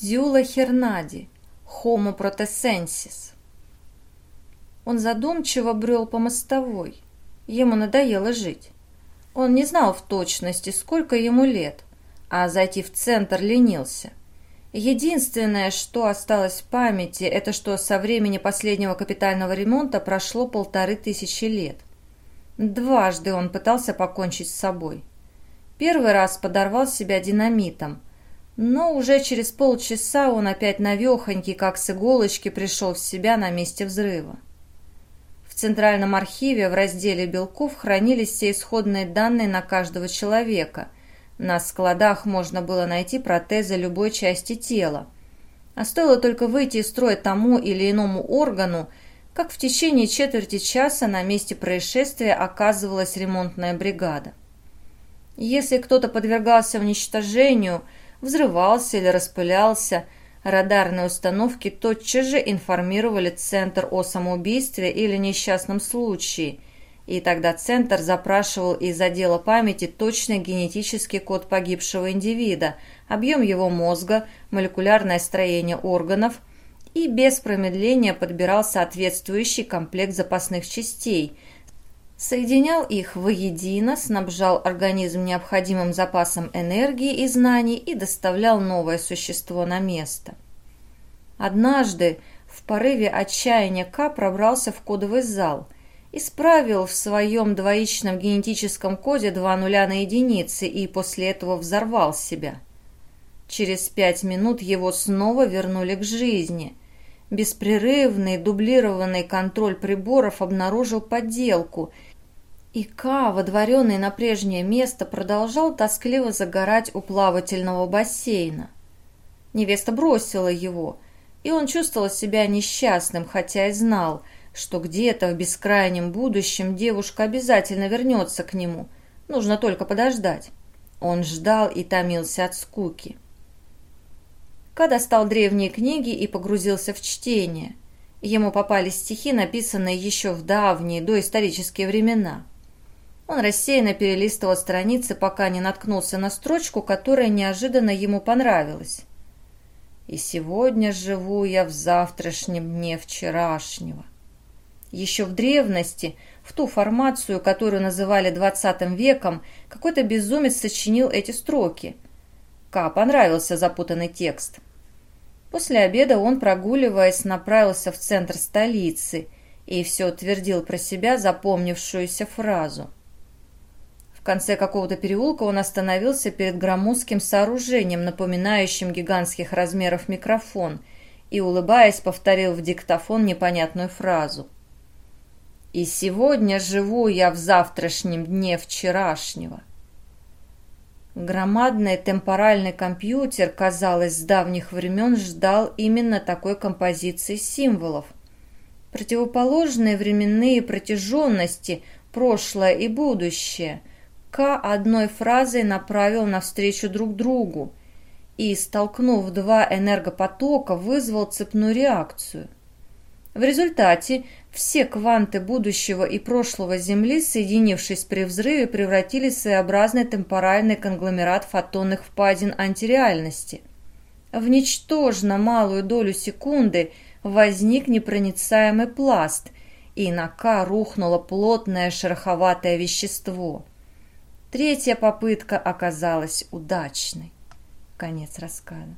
Дюла Хернади, Homo protessensis. Он задумчиво брел по мостовой. Ему надоело жить. Он не знал в точности, сколько ему лет, а зайти в центр ленился. Единственное, что осталось в памяти, это что со времени последнего капитального ремонта прошло полторы тысячи лет. Дважды он пытался покончить с собой. Первый раз подорвал себя динамитом – но уже через полчаса он опять навехонький, как с иголочки, пришел в себя на месте взрыва. В Центральном архиве в разделе белков хранились все исходные данные на каждого человека. На складах можно было найти протезы любой части тела. А стоило только выйти из строя тому или иному органу, как в течение четверти часа на месте происшествия оказывалась ремонтная бригада. Если кто-то подвергался уничтожению – взрывался или распылялся. Радарные установки тотчас же информировали Центр о самоубийстве или несчастном случае, и тогда Центр запрашивал из отдела памяти точный генетический код погибшего индивида, объем его мозга, молекулярное строение органов – и без промедления подбирал соответствующий комплект запасных частей – соединял их воедино, снабжал организм необходимым запасом энергии и знаний и доставлял новое существо на место. Однажды в порыве отчаяния К пробрался в кодовый зал, исправил в своем двоичном генетическом коде два нуля на единицы и после этого взорвал себя. Через пять минут его снова вернули к жизни. Беспрерывный дублированный контроль приборов обнаружил подделку – и Ка, водворенный на прежнее место, продолжал тоскливо загорать у плавательного бассейна. Невеста бросила его, и он чувствовал себя несчастным, хотя и знал, что где-то в бескрайнем будущем девушка обязательно вернется к нему. Нужно только подождать. Он ждал и томился от скуки. Ка достал древние книги и погрузился в чтение. Ему попались стихи, написанные еще в давние, доисторические времена. Он рассеянно перелистывал страницы, пока не наткнулся на строчку, которая неожиданно ему понравилась. «И сегодня живу я в завтрашнем дне вчерашнего». Еще в древности, в ту формацию, которую называли двадцатым веком, какой-то безумец сочинил эти строки. Ка понравился запутанный текст. После обеда он, прогуливаясь, направился в центр столицы и все утвердил про себя запомнившуюся фразу – в конце какого-то переулка он остановился перед громоздким сооружением, напоминающим гигантских размеров микрофон, и, улыбаясь, повторил в диктофон непонятную фразу. «И сегодня живу я в завтрашнем дне вчерашнего». Громадный темпоральный компьютер, казалось, с давних времен ждал именно такой композиции символов. Противоположные временные протяженности, прошлое и будущее – к одной фразой направил навстречу друг другу и, столкнув два энергопотока, вызвал цепную реакцию. В результате все кванты будущего и прошлого Земли, соединившись при взрыве, превратились в своеобразный темпоральный конгломерат фотонных впадин антиреальности. В ничтожно малую долю секунды возник непроницаемый пласт, и на К рухнуло плотное шероховатое вещество – Третья попытка оказалась удачной. Конец рассказа.